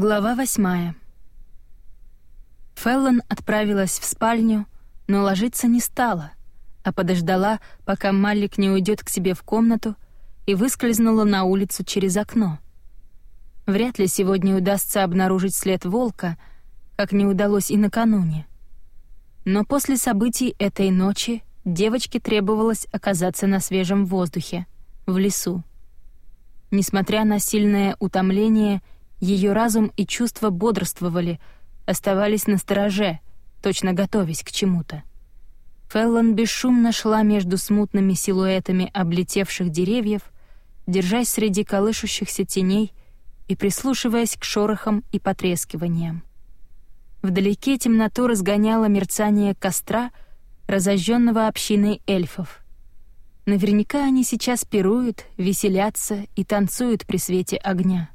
Глава восьмая. Феллон отправилась в спальню, но ложиться не стала, а подождала, пока Маллик не уйдет к себе в комнату и выскользнула на улицу через окно. Вряд ли сегодня удастся обнаружить след волка, как не удалось и накануне. Но после событий этой ночи девочке требовалось оказаться на свежем воздухе, в лесу. Несмотря на сильное утомление — ее разум и чувства бодрствовали, оставались на стороже, точно готовясь к чему-то. Феллон бесшумно шла между смутными силуэтами облетевших деревьев, держась среди колышущихся теней и прислушиваясь к шорохам и потрескиваниям. Вдалеке темноту разгоняло мерцание костра, разожженного общиной эльфов. Наверняка они сейчас пируют, веселятся и танцуют при свете огня.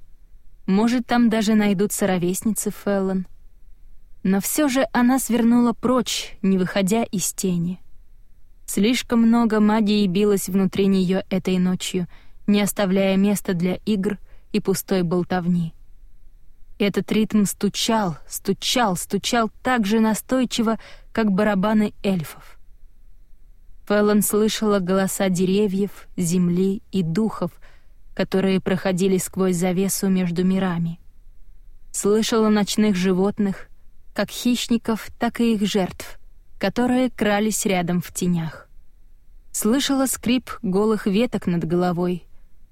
Может, там даже найдутся ровесницы Феллон. Но все же она свернула прочь, не выходя из тени. Слишком много магии билось внутри нее этой ночью, не оставляя места для игр и пустой болтовни. Этот ритм стучал, стучал, стучал так же настойчиво, как барабаны эльфов. Феллон слышала голоса деревьев, земли и духов, которые проходили сквозь завесу между мирами. Слышала ночных животных, как хищников, так и их жертв, которые крались рядом в тенях. Слышала скрип голых веток над головой,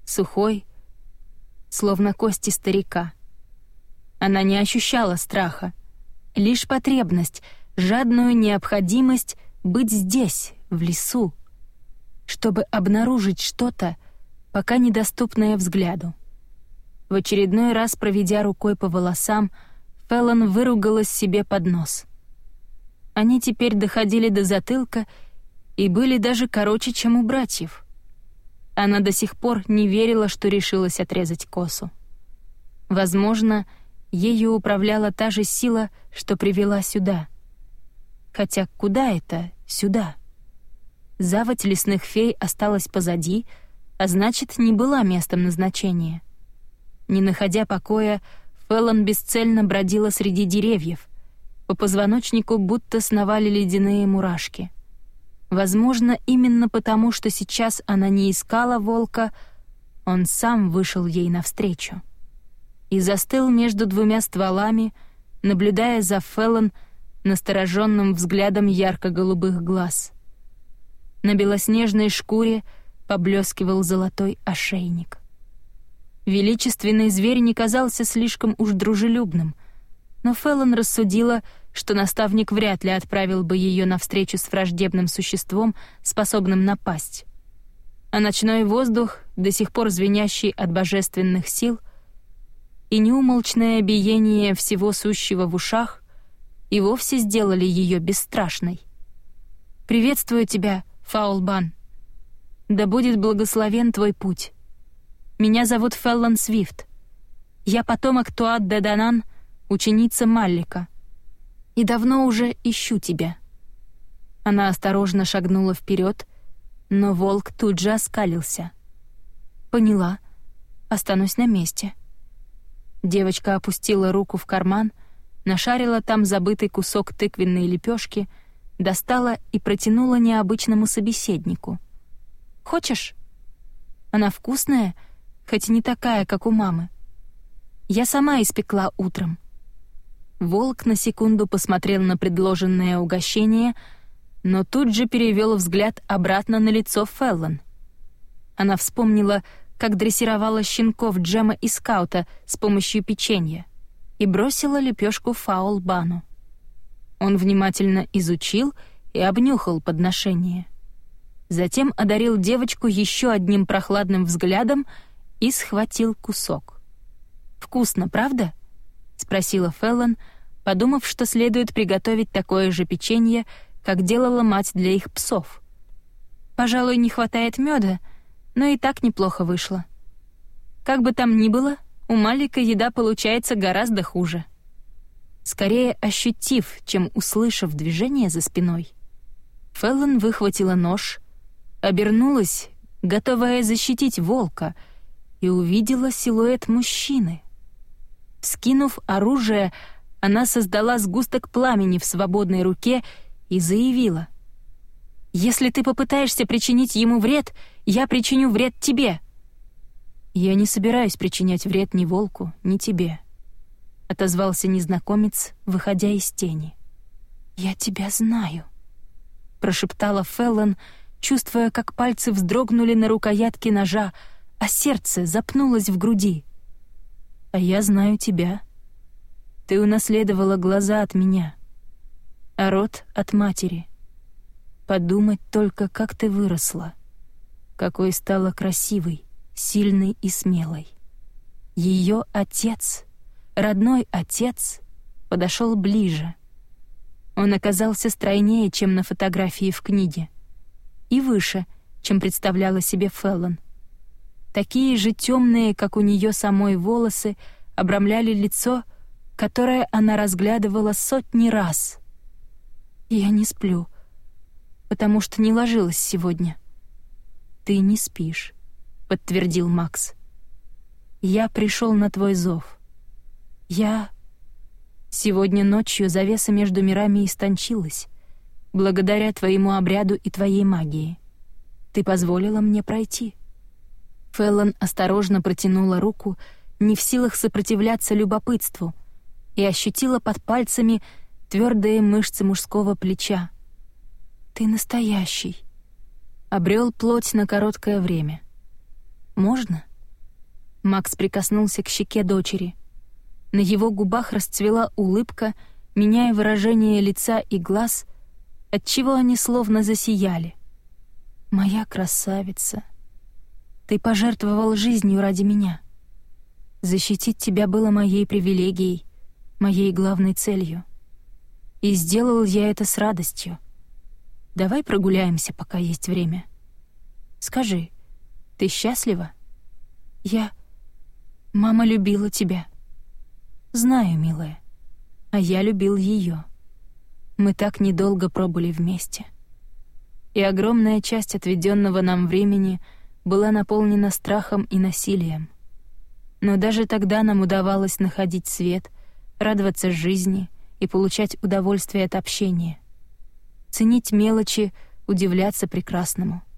сухой, словно кости старика. Она не ощущала страха, лишь потребность, жадную необходимость быть здесь, в лесу, чтобы обнаружить что-то, пока недоступное взгляду. В очередной раз, проведя рукой по волосам, Феллон выругалась себе под нос. Они теперь доходили до затылка и были даже короче, чем у братьев. Она до сих пор не верила, что решилась отрезать косу. Возможно, ею управляла та же сила, что привела сюда. Хотя куда это сюда? Заводь лесных фей осталась позади — а значит, не была местом назначения. Не находя покоя, Феллон бесцельно бродила среди деревьев. По позвоночнику будто сновали ледяные мурашки. Возможно, именно потому, что сейчас она не искала волка, он сам вышел ей навстречу. И застыл между двумя стволами, наблюдая за Феллон настороженным взглядом ярко-голубых глаз. На белоснежной шкуре — поблескивал золотой ошейник. Величественный зверь не казался слишком уж дружелюбным, но Феллон рассудила, что наставник вряд ли отправил бы ее навстречу с враждебным существом, способным напасть. А ночной воздух, до сих пор звенящий от божественных сил, и неумолчное биение всего сущего в ушах и вовсе сделали ее бесстрашной. «Приветствую тебя, Фаулбан», да будет благословен твой путь. Меня зовут Феллон Свифт. Я потомок Туат де Данан, ученица Маллика. И давно уже ищу тебя». Она осторожно шагнула вперед, но волк тут же оскалился. «Поняла. Останусь на месте». Девочка опустила руку в карман, нашарила там забытый кусок тыквенной лепешки, достала и протянула необычному собеседнику — Хочешь? Она вкусная, хоть и не такая, как у мамы. Я сама испекла утром. Волк на секунду посмотрел на предложенное угощение, но тут же перевел взгляд обратно на лицо Феллон. Она вспомнила, как дрессировала щенков Джема и Скаута с помощью печенья и бросила лепешку Фаул Бану. Он внимательно изучил и обнюхал подношение затем одарил девочку еще одним прохладным взглядом и схватил кусок. «Вкусно, правда?» — спросила Феллон, подумав, что следует приготовить такое же печенье, как делала мать для их псов. «Пожалуй, не хватает меда, но и так неплохо вышло. Как бы там ни было, у Малика еда получается гораздо хуже». Скорее ощутив, чем услышав движение за спиной, Феллон выхватила нож обернулась, готовая защитить волка, и увидела силуэт мужчины. Скинув оружие, она создала сгусток пламени в свободной руке и заявила. «Если ты попытаешься причинить ему вред, я причиню вред тебе». «Я не собираюсь причинять вред ни волку, ни тебе», — отозвался незнакомец, выходя из тени. «Я тебя знаю», — прошептала Феллон, чувствуя, как пальцы вздрогнули на рукоятке ножа, а сердце запнулось в груди. «А я знаю тебя. Ты унаследовала глаза от меня, а рот — от матери. Подумать только, как ты выросла, какой стала красивой, сильной и смелой. Ее отец, родной отец, подошел ближе. Он оказался стройнее, чем на фотографии в книге, и выше, чем представляла себе Феллон. Такие же темные, как у нее самой волосы, обрамляли лицо, которое она разглядывала сотни раз. «Я не сплю, потому что не ложилась сегодня». «Ты не спишь», подтвердил Макс. Я пришел на твой зов. Я Сегодня ночью завеса между мирами истончилась, благодаря твоему обряду и твоей магии. Ты позволила мне пройти. Феллон осторожно протянула руку, не в силах сопротивляться любопытству, и ощутила под пальцами твердые мышцы мужского плеча. Ты настоящий. Обрел плоть на короткое время. Можно?» Макс прикоснулся к щеке дочери. На его губах расцвела улыбка, меняя выражение лица и глаз, отчего они словно засияли. «Моя красавица, ты пожертвовал жизнью ради меня. Защитить тебя было моей привилегией, моей главной целью. И сделал я это с радостью. Давай прогуляемся, пока есть время. Скажи, — ты счастлива? Я... Мама любила тебя. Знаю, милая. А я любил ее. Мы так недолго пробыли вместе. И огромная часть отведенного нам времени была наполнена страхом и насилием. Но даже тогда нам удавалось находить свет, радоваться жизни и получать удовольствие от общения. Ценить мелочи, удивляться прекрасному —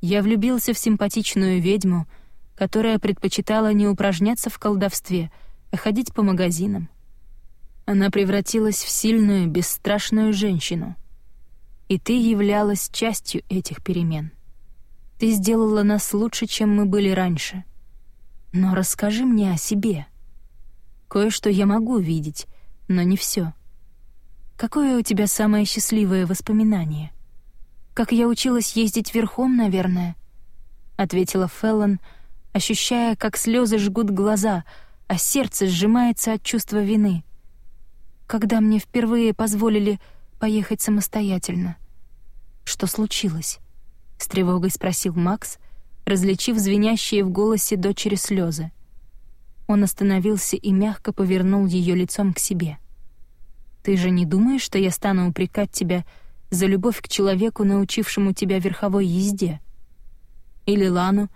я влюбился в симпатичную ведьму, которая предпочитала не упражняться в колдовстве, а ходить по магазинам. Она превратилась в сильную, бесстрашную женщину. И ты являлась частью этих перемен. Ты сделала нас лучше, чем мы были раньше. Но расскажи мне о себе. Кое-что я могу видеть, но не все. Какое у тебя самое счастливое воспоминание? как я училась ездить верхом, наверное», — ответила Феллон, ощущая, как слезы жгут глаза, а сердце сжимается от чувства вины. «Когда мне впервые позволили поехать самостоятельно». «Что случилось?» — с тревогой спросил Макс, различив звенящие в голосе дочери слезы. Он остановился и мягко повернул ее лицом к себе. «Ты же не думаешь, что я стану упрекать тебя за любовь к человеку, научившему тебя верховой езде. Или Лану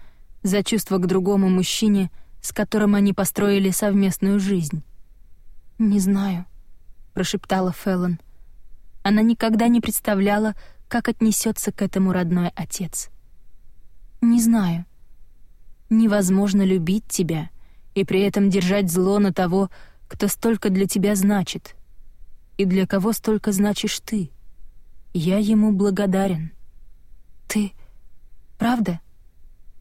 за чувство к другому мужчине, с которым они построили совместную жизнь. «Не знаю», — прошептала Феллон. Она никогда не представляла, как отнесется к этому родной отец. «Не знаю. Невозможно любить тебя и при этом держать зло на того, кто столько для тебя значит, и для кого столько значишь ты». Я ему благодарен. Ты... Правда?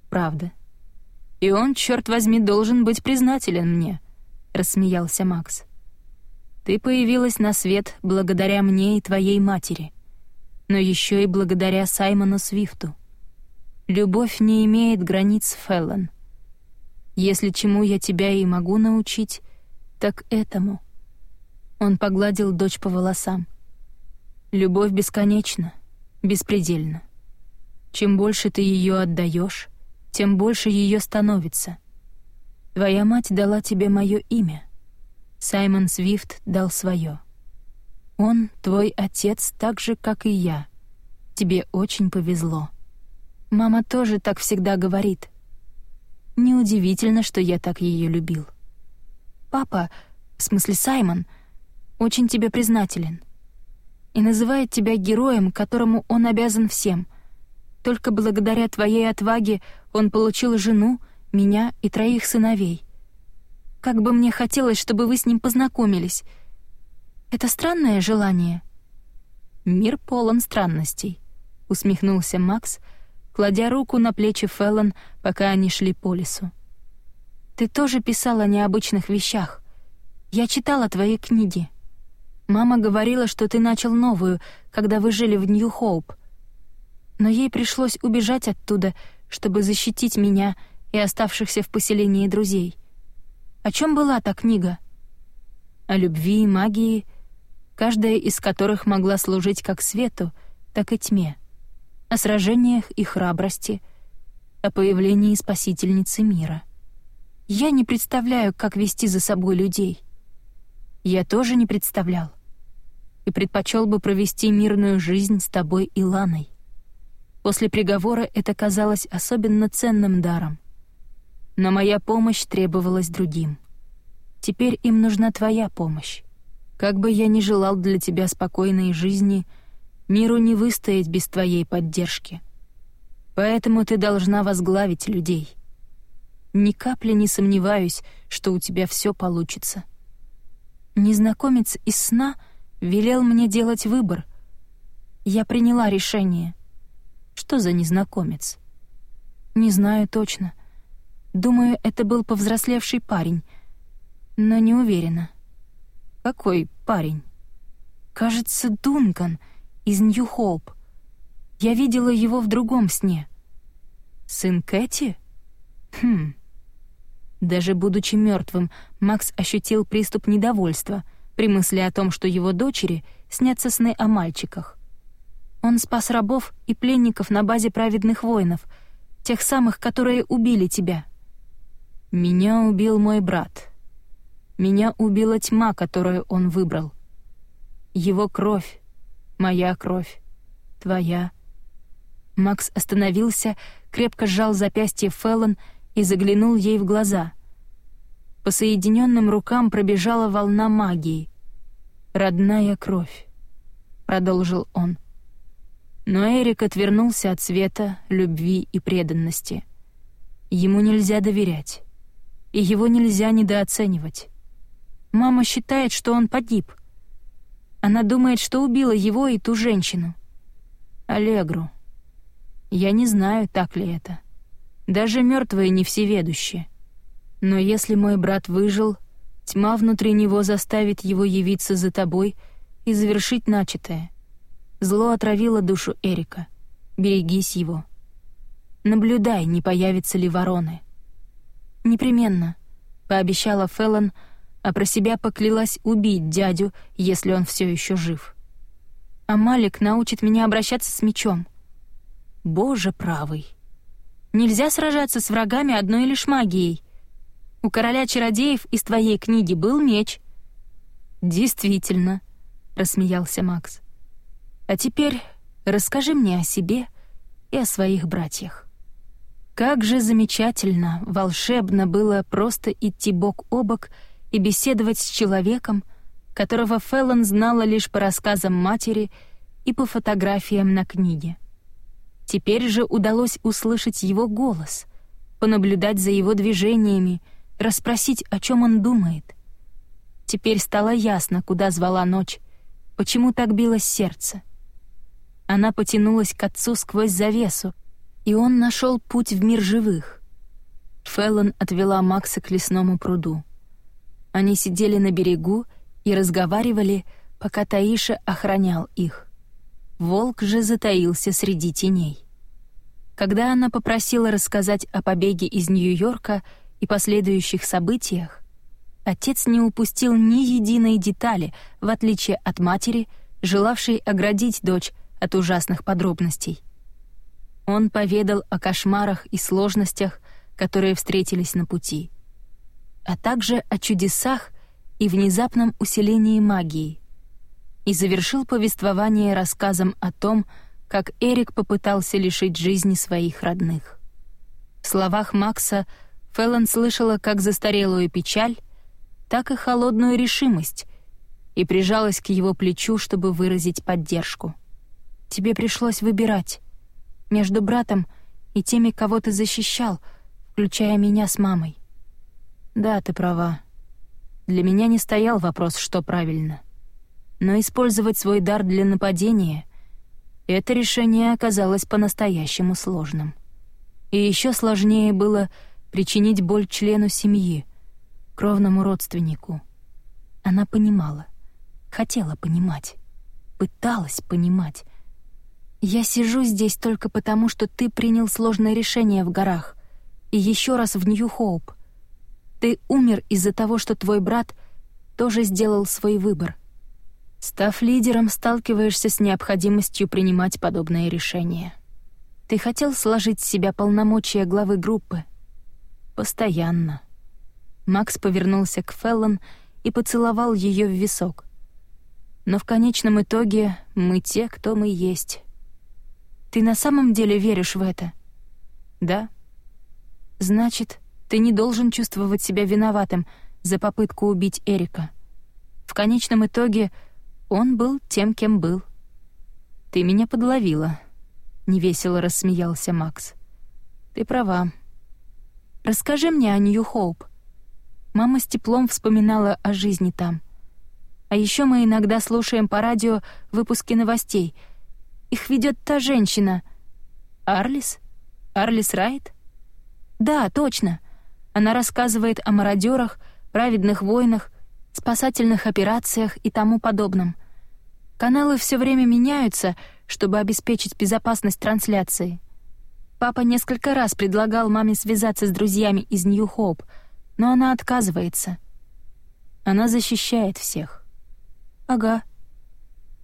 Правда. И он, черт возьми, должен быть признателен мне, рассмеялся Макс. Ты появилась на свет благодаря мне и твоей матери, но еще и благодаря Саймону Свифту. Любовь не имеет границ, Феллон. Если чему я тебя и могу научить, так этому. Он погладил дочь по волосам. Любовь бесконечна, беспредельна. Чем больше ты ее отдаешь, тем больше ее становится. Твоя мать дала тебе мое имя. Саймон Свифт дал свое. Он твой отец так же, как и я. Тебе очень повезло. Мама тоже так всегда говорит. Неудивительно, что я так ее любил. папа, в смысле Саймон, очень тебе признателен и называет тебя героем, которому он обязан всем. Только благодаря твоей отваге он получил жену, меня и троих сыновей. Как бы мне хотелось, чтобы вы с ним познакомились. Это странное желание. Мир полон странностей, усмехнулся Макс, кладя руку на плечи Феллон, пока они шли по лесу. Ты тоже писала о необычных вещах. Я читала твои книги. Мама говорила, что ты начал новую, когда вы жили в Нью-Хоуп. Но ей пришлось убежать оттуда, чтобы защитить меня и оставшихся в поселении друзей. О чем была та книга? О любви и магии, каждая из которых могла служить как свету, так и тьме. О сражениях и храбрости, о появлении спасительницы мира. Я не представляю, как вести за собой людей. Я тоже не представлял и предпочел бы провести мирную жизнь с тобой и Ланой. После приговора это казалось особенно ценным даром. Но моя помощь требовалась другим. Теперь им нужна твоя помощь. Как бы я ни желал для тебя спокойной жизни, миру не выстоять без твоей поддержки. Поэтому ты должна возглавить людей. Ни капли не сомневаюсь, что у тебя все получится. Незнакомец из сна — велел мне делать выбор. Я приняла решение. Что за незнакомец? Не знаю точно. Думаю, это был повзрослевший парень, но не уверена. Какой парень? Кажется, Дункан из Нью-Хоуп. Я видела его в другом сне. Сын Кэти? Хм. Даже будучи мертвым, Макс ощутил приступ недовольства — при мысли о том, что его дочери снятся сны о мальчиках. Он спас рабов и пленников на базе праведных воинов, тех самых, которые убили тебя. Меня убил мой брат. Меня убила тьма, которую он выбрал. Его кровь, моя кровь, твоя. Макс остановился, крепко сжал запястье Феллон и заглянул ей в глаза — по соединенным рукам пробежала волна магии. «Родная кровь», — продолжил он. Но Эрик отвернулся от света, любви и преданности. Ему нельзя доверять, и его нельзя недооценивать. Мама считает, что он погиб. Она думает, что убила его и ту женщину. Аллегру. Я не знаю, так ли это. Даже мертвые не всеведущие. Но если мой брат выжил, тьма внутри него заставит его явиться за тобой и завершить начатое. Зло отравило душу Эрика. Берегись его. Наблюдай, не появятся ли вороны. Непременно, пообещала Феллон, а про себя поклялась убить дядю, если он все еще жив. А Малик научит меня обращаться с мечом. Боже правый. Нельзя сражаться с врагами одной лишь магией — у короля чародеев из твоей книги был меч». «Действительно», — рассмеялся Макс. «А теперь расскажи мне о себе и о своих братьях». Как же замечательно, волшебно было просто идти бок о бок и беседовать с человеком, которого Феллон знала лишь по рассказам матери и по фотографиям на книге. Теперь же удалось услышать его голос, понаблюдать за его движениями, расспросить, о чем он думает. Теперь стало ясно, куда звала ночь, почему так билось сердце. Она потянулась к отцу сквозь завесу, и он нашел путь в мир живых. Феллон отвела Макса к лесному пруду. Они сидели на берегу и разговаривали, пока Таиша охранял их. Волк же затаился среди теней. Когда она попросила рассказать о побеге из Нью-Йорка, и последующих событиях, отец не упустил ни единой детали, в отличие от матери, желавшей оградить дочь от ужасных подробностей. Он поведал о кошмарах и сложностях, которые встретились на пути, а также о чудесах и внезапном усилении магии, и завершил повествование рассказом о том, как Эрик попытался лишить жизни своих родных. В словах Макса Фэллон слышала как застарелую печаль, так и холодную решимость, и прижалась к его плечу, чтобы выразить поддержку. «Тебе пришлось выбирать между братом и теми, кого ты защищал, включая меня с мамой. Да, ты права. Для меня не стоял вопрос, что правильно. Но использовать свой дар для нападения — это решение оказалось по-настоящему сложным. И еще сложнее было причинить боль члену семьи, кровному родственнику. Она понимала, хотела понимать, пыталась понимать. «Я сижу здесь только потому, что ты принял сложное решение в горах и еще раз в Нью-Хоуп. Ты умер из-за того, что твой брат тоже сделал свой выбор. Став лидером, сталкиваешься с необходимостью принимать подобные решения. Ты хотел сложить с себя полномочия главы группы? Постоянно. Макс повернулся к Феллон и поцеловал ее в висок. Но в конечном итоге мы те, кто мы есть. Ты на самом деле веришь в это? Да. Значит, ты не должен чувствовать себя виноватым за попытку убить Эрика. В конечном итоге он был тем, кем был. Ты меня подловила. Невесело рассмеялся Макс. Ты права. Расскажи мне о Нью-Хоуп. Мама с теплом вспоминала о жизни там. А еще мы иногда слушаем по радио выпуски новостей — их ведет та женщина. Арлис? Арлис Райт? Да, точно. Она рассказывает о мародерах, праведных войнах, спасательных операциях и тому подобном. Каналы все время меняются, чтобы обеспечить безопасность трансляции. Папа несколько раз предлагал маме связаться с друзьями из Нью-Хоуп, но она отказывается. Она защищает всех. Ага.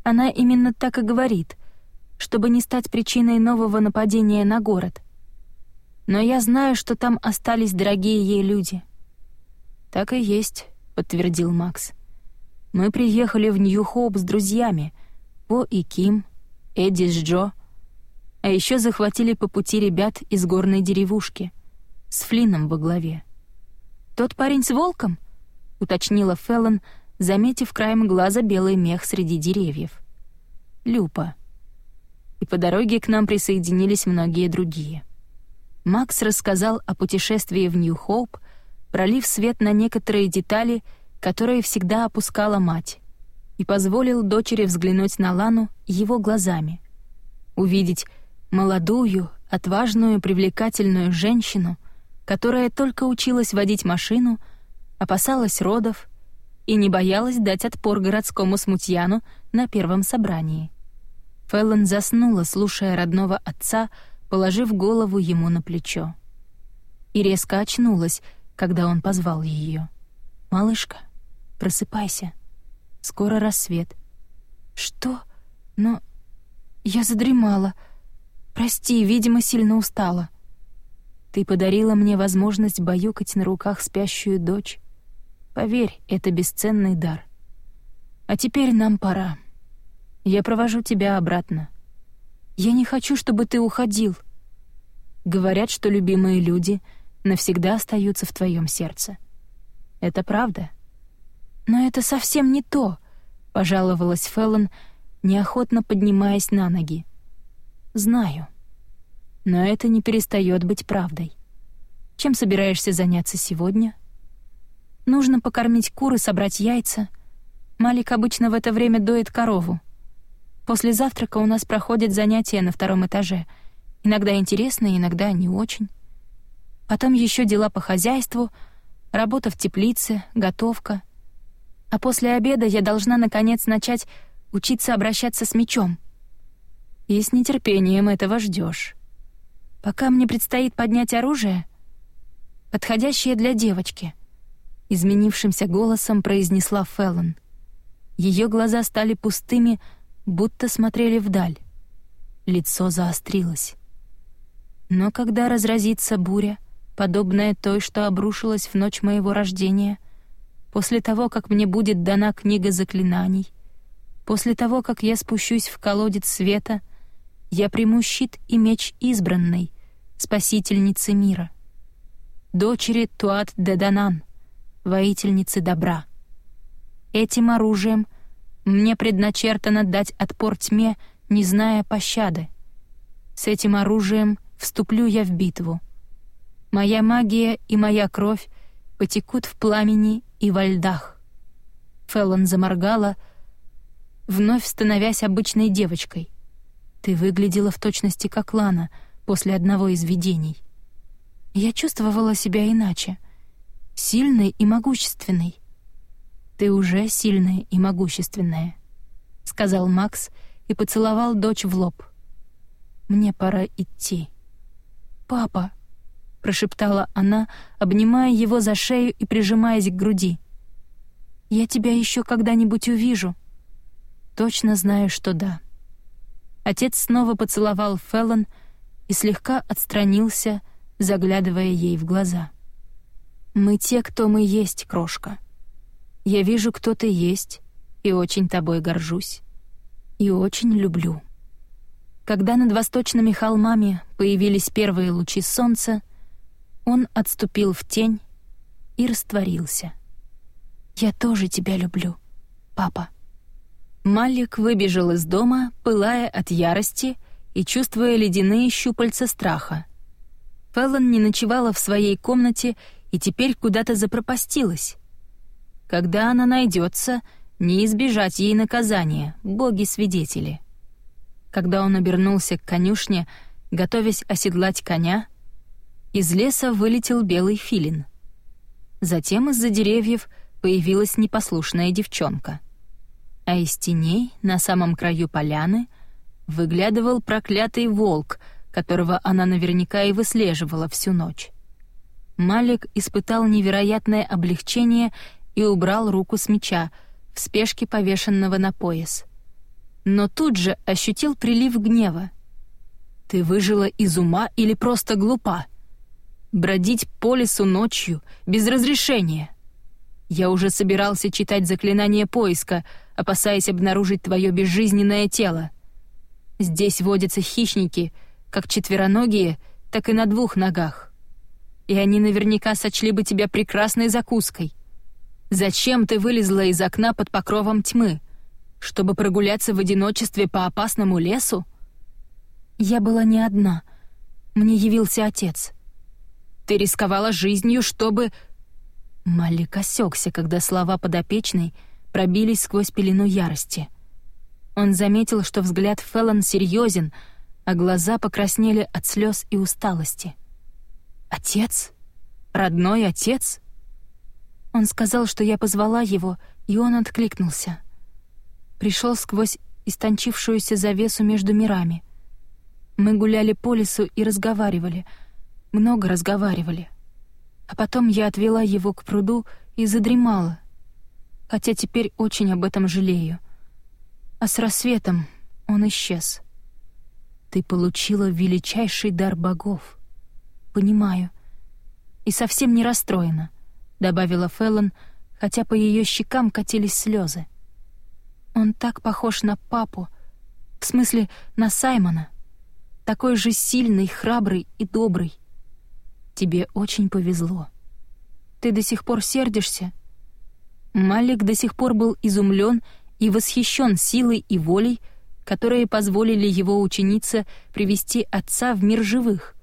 Она именно так и говорит — чтобы не стать причиной нового нападения на город. Но я знаю, что там остались дорогие ей люди. Так и есть, подтвердил Макс. Мы приехали в Нью-Хоуп с друзьями, По и Ким, Эдди с Джо, а еще захватили по пути ребят из горной деревушки с Флином во главе. Тот парень с волком, уточнила Феллон, заметив краем глаза белый мех среди деревьев. Люпа и по дороге к нам присоединились многие другие. Макс рассказал о путешествии в Нью-Хоуп, пролив свет на некоторые детали, которые всегда опускала мать, и позволил дочери взглянуть на Лану его глазами. Увидеть молодую, отважную, привлекательную женщину, которая только училась водить машину, опасалась родов и не боялась дать отпор городскому смутьяну на первом собрании. Фэллон заснула, слушая родного отца, положив голову ему на плечо. И резко очнулась, когда он позвал ее. «Малышка, просыпайся. Скоро рассвет». «Что? Но... Я задремала. Прости, видимо, сильно устала». «Ты подарила мне возможность баюкать на руках спящую дочь. Поверь, это бесценный дар. А теперь нам пора». Я провожу тебя обратно. Я не хочу, чтобы ты уходил. Говорят, что любимые люди навсегда остаются в твоем сердце. Это правда. Но это совсем не то, пожаловалась Феллон, неохотно поднимаясь на ноги. Знаю. Но это не перестает быть правдой. Чем собираешься заняться сегодня? Нужно покормить кур и собрать яйца. Малик обычно в это время доит корову. После завтрака у нас проходят занятия на втором этаже. Иногда интересные, иногда не очень. Потом еще дела по хозяйству, работа в теплице, готовка. А после обеда я должна, наконец, начать учиться обращаться с мечом. И с нетерпением этого ждешь. Пока мне предстоит поднять оружие, подходящее для девочки, изменившимся голосом произнесла Феллон. Ее глаза стали пустыми, будто смотрели вдаль. Лицо заострилось. Но когда разразится буря, подобная той, что обрушилась в ночь моего рождения, после того, как мне будет дана книга заклинаний, после того, как я спущусь в колодец света, я приму щит и меч избранной, спасительницы мира. Дочери Туат де Данан, воительницы добра. Этим оружием мне предначертано дать отпор тьме, не зная пощады. С этим оружием вступлю я в битву. Моя магия и моя кровь потекут в пламени и во льдах. Феллон заморгала, вновь становясь обычной девочкой. Ты выглядела в точности как Лана после одного из видений. Я чувствовала себя иначе, сильной и могущественной. Ты уже сильная и могущественная, сказал Макс и поцеловал дочь в лоб. Мне пора идти. Папа, прошептала она, обнимая его за шею и прижимаясь к груди. Я тебя еще когда-нибудь увижу. Точно знаю, что да. Отец снова поцеловал Феллон и слегка отстранился, заглядывая ей в глаза. Мы те, кто мы есть, крошка. Я вижу, кто ты есть, и очень тобой горжусь. И очень люблю. Когда над восточными холмами появились первые лучи солнца, он отступил в тень и растворился. «Я тоже тебя люблю, папа». Малик выбежал из дома, пылая от ярости и чувствуя ледяные щупальца страха. Феллон не ночевала в своей комнате и теперь куда-то запропастилась. Когда она найдется, не избежать ей наказания, боги-свидетели. Когда он обернулся к конюшне, готовясь оседлать коня, из леса вылетел белый филин. Затем из-за деревьев появилась непослушная девчонка. А из теней на самом краю поляны выглядывал проклятый волк, которого она наверняка и выслеживала всю ночь. Малик испытал невероятное облегчение и убрал руку с меча, в спешке повешенного на пояс. Но тут же ощутил прилив гнева. «Ты выжила из ума или просто глупа?» бродить по лесу ночью без разрешения. Я уже собирался читать заклинание поиска, опасаясь обнаружить твое безжизненное тело. Здесь водятся хищники, как четвероногие, так и на двух ногах. И они наверняка сочли бы тебя прекрасной закуской. Зачем ты вылезла из окна под покровом тьмы? Чтобы прогуляться в одиночестве по опасному лесу? Я была не одна. Мне явился отец — ты рисковала жизнью, чтобы...» Малик осекся, когда слова подопечной пробились сквозь пелену ярости. Он заметил, что взгляд Феллон серьезен, а глаза покраснели от слез и усталости. «Отец? Родной отец?» Он сказал, что я позвала его, и он откликнулся. Пришел сквозь истончившуюся завесу между мирами. Мы гуляли по лесу и разговаривали — много разговаривали. А потом я отвела его к пруду и задремала. Хотя теперь очень об этом жалею. А с рассветом он исчез. Ты получила величайший дар богов. Понимаю. И совсем не расстроена, добавила Феллон, хотя по ее щекам катились слезы. Он так похож на папу, в смысле, на Саймона. Такой же сильный, храбрый и добрый. Тебе очень повезло. Ты до сих пор сердишься?» Малик до сих пор был изумлен и восхищен силой и волей, которые позволили его ученице привести отца в мир живых.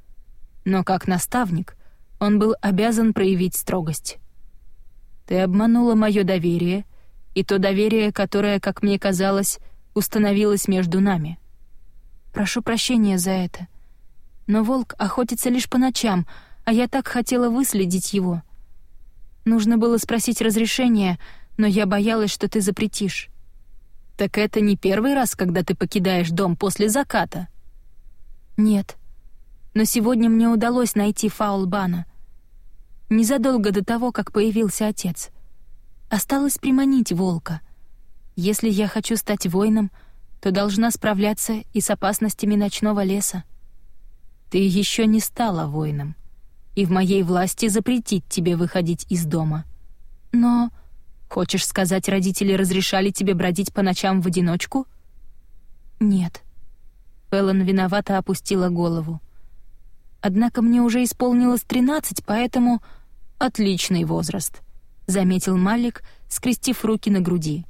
Но как наставник он был обязан проявить строгость. «Ты обманула мое доверие, и то доверие, которое, как мне казалось, установилось между нами. Прошу прощения за это. Но волк охотится лишь по ночам, а я так хотела выследить его. Нужно было спросить разрешения, но я боялась, что ты запретишь. Так это не первый раз, когда ты покидаешь дом после заката? Нет. Но сегодня мне удалось найти Фаулбана. Незадолго до того, как появился отец. Осталось приманить волка. Если я хочу стать воином, то должна справляться и с опасностями ночного леса. Ты еще не стала воином и в моей власти запретить тебе выходить из дома. Но... Хочешь сказать, родители разрешали тебе бродить по ночам в одиночку? Нет. Фэллон виновато опустила голову. Однако мне уже исполнилось тринадцать, поэтому... Отличный возраст. — заметил Малик, скрестив руки на груди.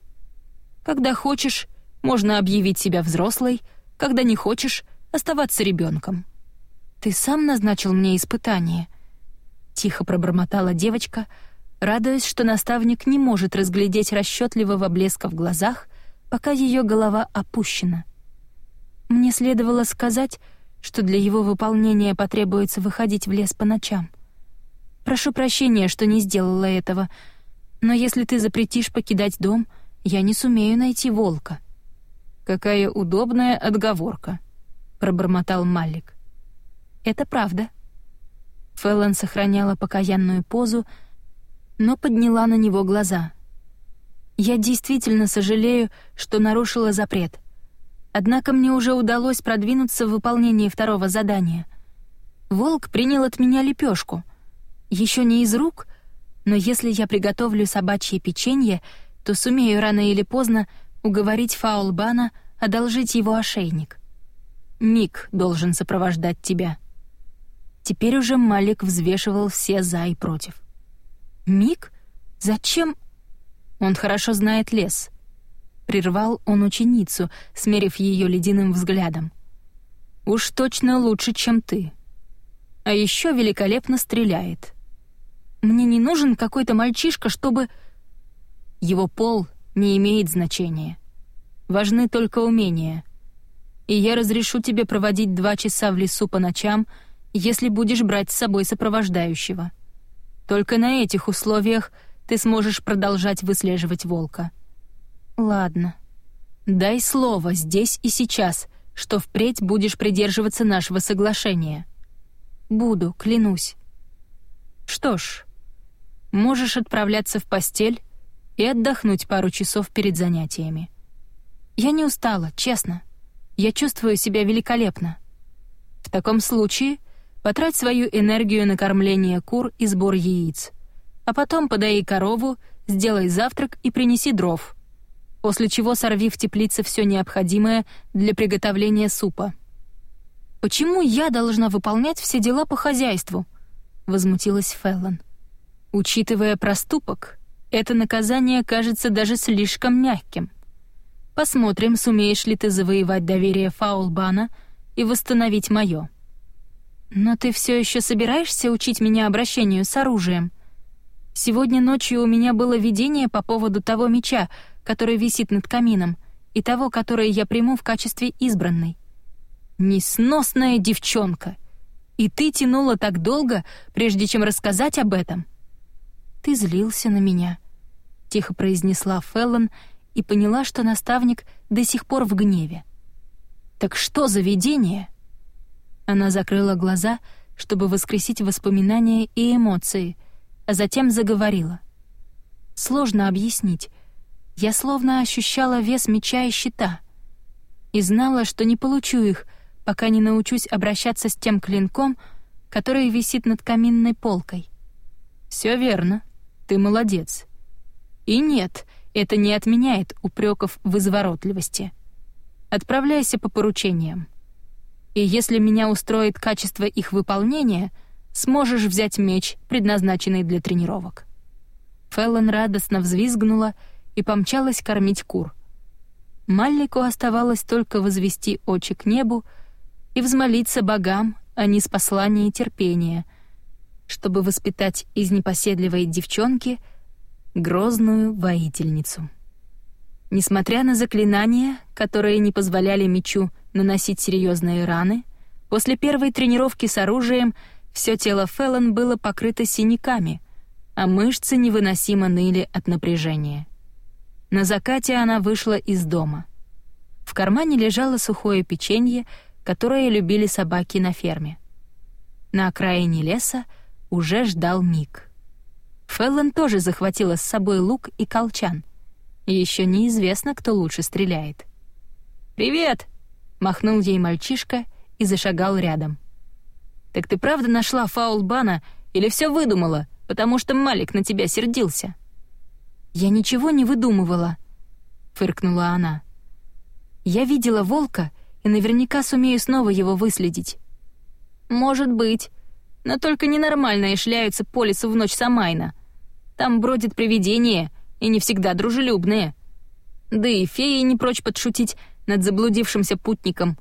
«Когда хочешь, можно объявить себя взрослой, когда не хочешь — оставаться ребенком. «Ты сам назначил мне испытание», — тихо пробормотала девочка, радуясь, что наставник не может разглядеть расчетливого блеска в глазах, пока ее голова опущена. Мне следовало сказать, что для его выполнения потребуется выходить в лес по ночам. Прошу прощения, что не сделала этого, но если ты запретишь покидать дом, я не сумею найти волка. Какая удобная отговорка, пробормотал Малик. Это правда. Фэллон сохраняла покаянную позу, но подняла на него глаза. Я действительно сожалею, что нарушила запрет. Однако мне уже удалось продвинуться в выполнении второго задания. Волк принял от меня лепешку. Еще не из рук, но если я приготовлю собачье печенье, то сумею рано или поздно уговорить Фаулбана одолжить его ошейник. Мик должен сопровождать тебя. Теперь уже Малик взвешивал все «за» и «против». «Мик? Зачем?» «Он хорошо знает лес». Прервал он ученицу, смерив ее ледяным взглядом. «Уж точно лучше, чем ты. А еще великолепно стреляет. Мне не нужен какой-то мальчишка, чтобы...» Его пол не имеет значения. Важны только умения. И я разрешу тебе проводить два часа в лесу по ночам, если будешь брать с собой сопровождающего. Только на этих условиях ты сможешь продолжать выслеживать волка. Ладно. Дай слово здесь и сейчас, что впредь будешь придерживаться нашего соглашения. Буду, клянусь. Что ж, можешь отправляться в постель и отдохнуть пару часов перед занятиями. Я не устала, честно. Я чувствую себя великолепно. В таком случае потрать свою энергию на кормление кур и сбор яиц. А потом подай корову, сделай завтрак и принеси дров. После чего сорви в теплице все необходимое для приготовления супа. «Почему я должна выполнять все дела по хозяйству?» — возмутилась Феллон. «Учитывая проступок, это наказание кажется даже слишком мягким. Посмотрим, сумеешь ли ты завоевать доверие Фаулбана и восстановить мое. Но ты все еще собираешься учить меня обращению с оружием? Сегодня ночью у меня было видение по поводу того меча, который висит над камином, и того, который я приму в качестве избранной. Несносная девчонка. И ты тянула так долго, прежде чем рассказать об этом. Ты злился на меня тихо произнесла Феллон и поняла, что наставник до сих пор в гневе. Так что за видение? Она закрыла глаза, чтобы воскресить воспоминания и эмоции, а затем заговорила. Сложно объяснить. Я словно ощущала вес меча и щита и знала, что не получу их, пока не научусь обращаться с тем клинком, который висит над каминной полкой. Все верно. Ты молодец. И нет, это не отменяет упреков в изворотливости. Отправляйся по поручениям. И если меня устроит качество их выполнения, сможешь взять меч, предназначенный для тренировок». Феллон радостно взвизгнула и помчалась кормить кур. Маллику оставалось только возвести очи к небу и взмолиться богам о неспослании терпения, чтобы воспитать из непоседливой девчонки — грозную воительницу. Несмотря на заклинания, которые не позволяли мечу наносить серьезные раны, после первой тренировки с оружием все тело Феллон было покрыто синяками, а мышцы невыносимо ныли от напряжения. На закате она вышла из дома. В кармане лежало сухое печенье, которое любили собаки на ферме. На окраине леса уже ждал Мик. Феллон тоже захватила с собой лук и колчан. Еще неизвестно, кто лучше стреляет. «Привет!» — махнул ей мальчишка и зашагал рядом. «Так ты правда нашла фаулбана или все выдумала, потому что Малик на тебя сердился?» «Я ничего не выдумывала», — фыркнула она. «Я видела волка и наверняка сумею снова его выследить». «Может быть», но только ненормальные шляются по лесу в ночь Самайна. Там бродит привидение, и не всегда дружелюбные. Да и феи не прочь подшутить над заблудившимся путником.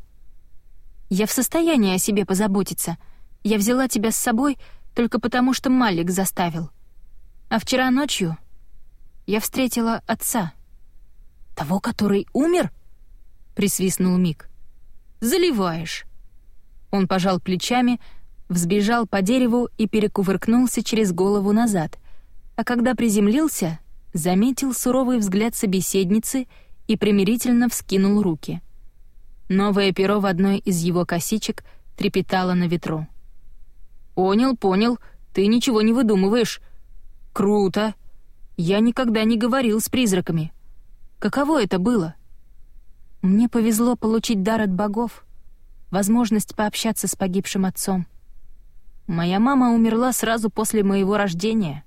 Я в состоянии о себе позаботиться. Я взяла тебя с собой только потому, что Малик заставил. А вчера ночью я встретила отца. «Того, который умер?» — присвистнул Мик. «Заливаешь». Он пожал плечами, взбежал по дереву и перекувыркнулся через голову назад, а когда приземлился, заметил суровый взгляд собеседницы и примирительно вскинул руки. Новое перо в одной из его косичек трепетало на ветру. «Понял, понял, ты ничего не выдумываешь. Круто. Я никогда не говорил с призраками. Каково это было?» «Мне повезло получить дар от богов, возможность пообщаться с погибшим отцом. Моя мама умерла сразу после моего рождения.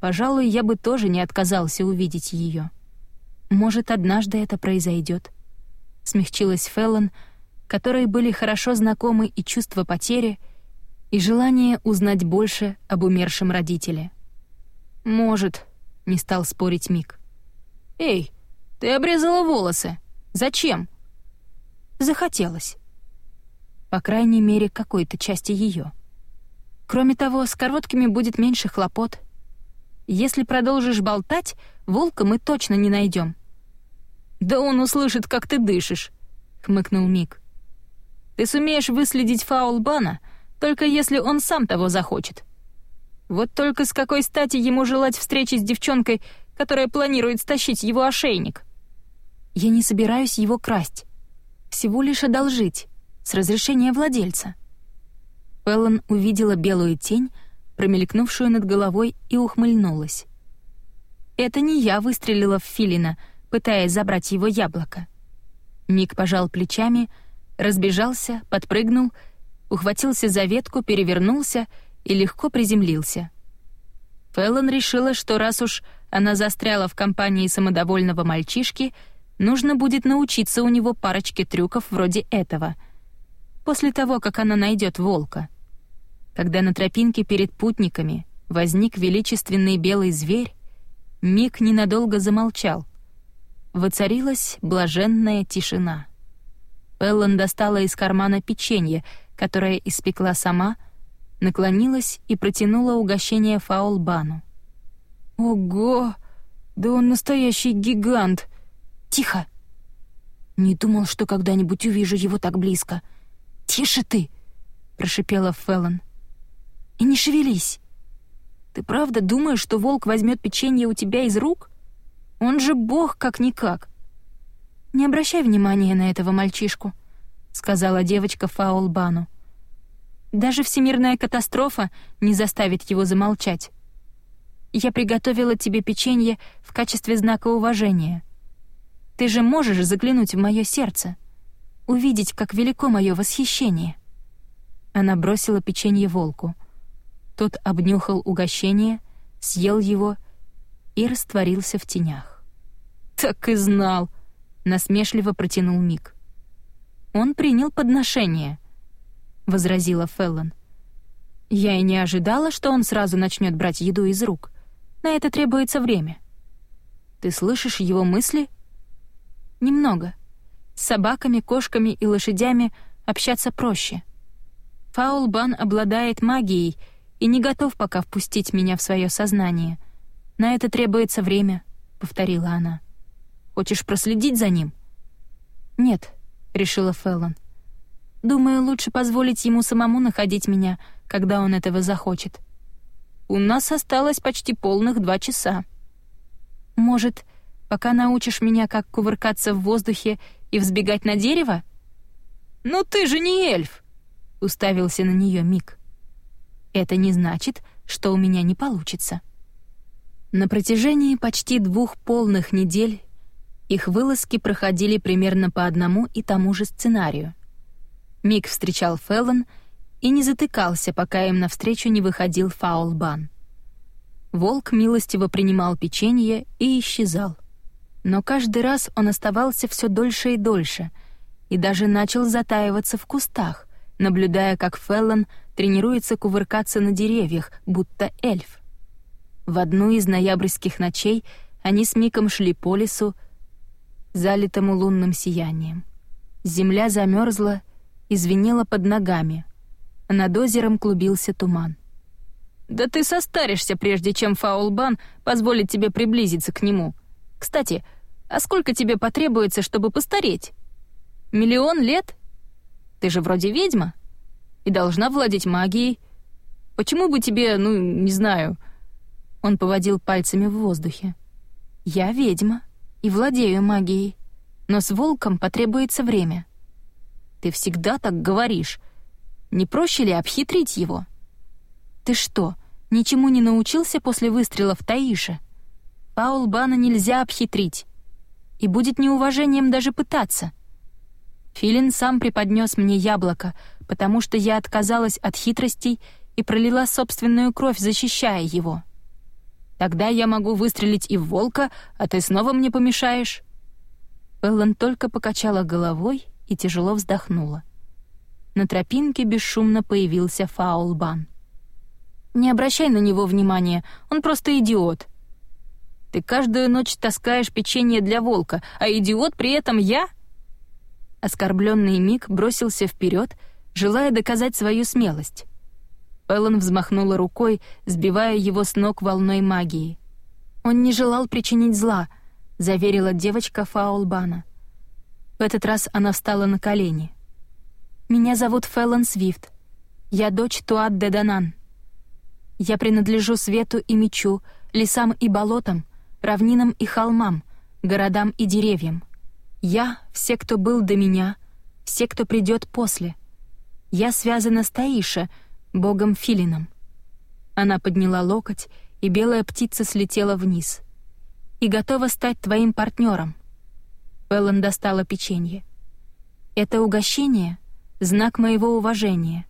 Пожалуй, я бы тоже не отказался увидеть ее. Может, однажды это произойдет. Смягчилась Феллон, которой были хорошо знакомы и чувство потери, и желание узнать больше об умершем родителе. «Может», — не стал спорить Мик. «Эй, ты обрезала волосы. Зачем?» «Захотелось. По крайней мере, какой-то части ее. Кроме того, с короткими будет меньше хлопот. Если продолжишь болтать, волка мы точно не найдем. «Да он услышит, как ты дышишь», — хмыкнул Мик. «Ты сумеешь выследить фаул Бана, только если он сам того захочет. Вот только с какой стати ему желать встречи с девчонкой, которая планирует стащить его ошейник?» «Я не собираюсь его красть. Всего лишь одолжить, с разрешения владельца». Эллен увидела белую тень, промелькнувшую над головой, и ухмыльнулась. «Это не я выстрелила в Филина», — пытаясь забрать его яблоко. Мик пожал плечами, разбежался, подпрыгнул, ухватился за ветку, перевернулся и легко приземлился. Фэллон решила, что раз уж она застряла в компании самодовольного мальчишки, нужно будет научиться у него парочке трюков вроде этого. После того, как она найдет волка. Когда на тропинке перед путниками возник величественный белый зверь, Мик ненадолго замолчал, воцарилась блаженная тишина. Эллен достала из кармана печенье, которое испекла сама, наклонилась и протянула угощение Фаулбану. «Ого! Да он настоящий гигант!» «Тихо!» «Не думал, что когда-нибудь увижу его так близко!» «Тише ты!» — прошипела Феллон. «И не шевелись! Ты правда думаешь, что волк возьмет печенье у тебя из рук?» Он же бог как-никак. «Не обращай внимания на этого мальчишку», — сказала девочка Фаулбану. «Даже всемирная катастрофа не заставит его замолчать. Я приготовила тебе печенье в качестве знака уважения. Ты же можешь заглянуть в мое сердце, увидеть, как велико мое восхищение». Она бросила печенье волку. Тот обнюхал угощение, съел его и растворился в тенях. «Так и знал», — насмешливо протянул Мик. «Он принял подношение», — возразила Феллон. «Я и не ожидала, что он сразу начнет брать еду из рук. На это требуется время. Ты слышишь его мысли?» «Немного. С собаками, кошками и лошадями общаться проще. Фаулбан обладает магией и не готов пока впустить меня в свое сознание. На это требуется время», — повторила она. Хочешь проследить за ним?» «Нет», — решила Феллон. «Думаю, лучше позволить ему самому находить меня, когда он этого захочет. У нас осталось почти полных два часа. Может, пока научишь меня, как кувыркаться в воздухе и взбегать на дерево?» «Ну ты же не эльф!» — уставился на нее Мик. «Это не значит, что у меня не получится». На протяжении почти двух полных недель их вылазки проходили примерно по одному и тому же сценарию. Мик встречал Феллон и не затыкался, пока им навстречу не выходил Фаулбан. Волк милостиво принимал печенье и исчезал. Но каждый раз он оставался все дольше и дольше, и даже начал затаиваться в кустах, наблюдая, как Феллон тренируется кувыркаться на деревьях, будто эльф. В одну из ноябрьских ночей они с Миком шли по лесу, залитому лунным сиянием. Земля замерзла и звенела под ногами, над озером клубился туман. «Да ты состаришься, прежде чем Фаулбан позволит тебе приблизиться к нему. Кстати, а сколько тебе потребуется, чтобы постареть? Миллион лет? Ты же вроде ведьма и должна владеть магией. Почему бы тебе, ну, не знаю...» Он поводил пальцами в воздухе. «Я ведьма и владею магией, но с волком потребуется время». «Ты всегда так говоришь. Не проще ли обхитрить его?» «Ты что, ничему не научился после выстрела в Таише?» Паул Бана нельзя обхитрить. И будет неуважением даже пытаться. Филин сам преподнес мне яблоко, потому что я отказалась от хитростей и пролила собственную кровь, защищая его. Тогда я могу выстрелить и в волка, а ты снова мне помешаешь». Эллен только покачала головой и тяжело вздохнула. На тропинке бесшумно появился Фаулбан. «Не обращай на него внимания, он просто идиот. Ты каждую ночь таскаешь печенье для волка, а идиот при этом я?» Оскорбленный Мик бросился вперед, желая доказать свою смелость. Эллен взмахнула рукой, сбивая его с ног волной магии. «Он не желал причинить зла», — заверила девочка Фаулбана. В этот раз она встала на колени. «Меня зовут Феллон Свифт. Я дочь Туат де Данан. Я принадлежу свету и мечу, лесам и болотам, равнинам и холмам, городам и деревьям. Я — все, кто был до меня, все, кто придет после. Я связана с Таиша — богом Филином. Она подняла локоть, и белая птица слетела вниз. «И готова стать твоим партнером. Беллан достала печенье. «Это угощение — знак моего уважения.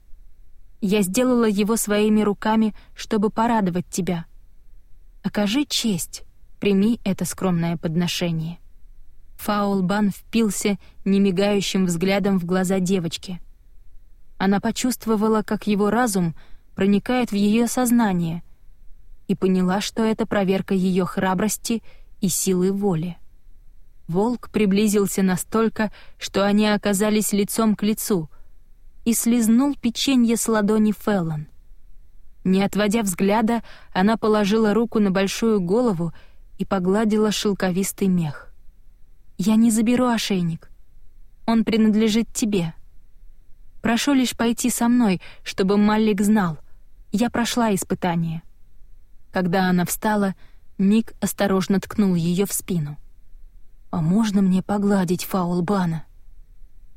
Я сделала его своими руками, чтобы порадовать тебя. Окажи честь, прими это скромное подношение». Фаулбан впился немигающим взглядом в глаза девочки — она почувствовала, как его разум проникает в ее сознание и поняла, что это проверка ее храбрости и силы воли. Волк приблизился настолько, что они оказались лицом к лицу, и слезнул печенье с ладони Феллон. Не отводя взгляда, она положила руку на большую голову и погладила шелковистый мех. «Я не заберу ошейник. Он принадлежит тебе». Прошу лишь пойти со мной, чтобы Маллик знал. Я прошла испытание». Когда она встала, Мик осторожно ткнул ее в спину. «А можно мне погладить Фаулбана?»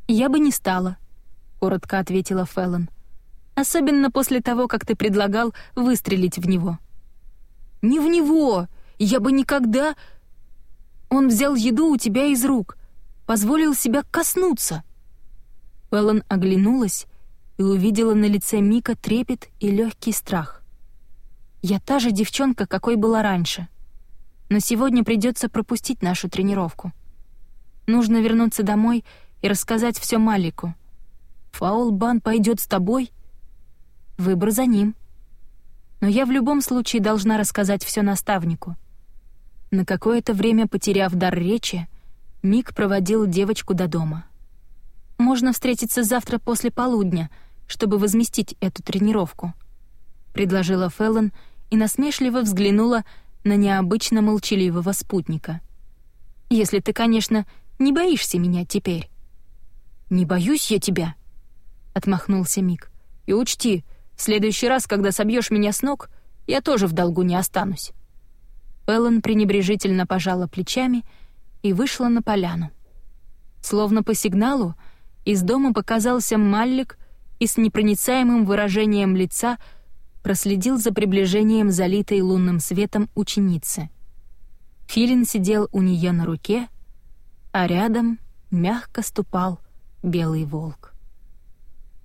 «Я бы не стала», — коротко ответила Феллон. «Особенно после того, как ты предлагал выстрелить в него». «Не в него! Я бы никогда...» «Он взял еду у тебя из рук, позволил себя коснуться». Фэллон оглянулась и увидела на лице Мика трепет и легкий страх. «Я та же девчонка, какой была раньше. Но сегодня придется пропустить нашу тренировку. Нужно вернуться домой и рассказать все Малику. Фаулбан пойдет с тобой?» «Выбор за ним. Но я в любом случае должна рассказать все наставнику». На какое-то время потеряв дар речи, Мик проводил девочку до дома — можно встретиться завтра после полудня, чтобы возместить эту тренировку», — предложила Феллон и насмешливо взглянула на необычно молчаливого спутника. «Если ты, конечно, не боишься меня теперь». «Не боюсь я тебя», — отмахнулся Мик. «И учти, в следующий раз, когда собьешь меня с ног, я тоже в долгу не останусь». Феллон пренебрежительно пожала плечами и вышла на поляну. Словно по сигналу, из дома показался Маллик и с непроницаемым выражением лица проследил за приближением залитой лунным светом ученицы. Филин сидел у нее на руке, а рядом мягко ступал белый волк.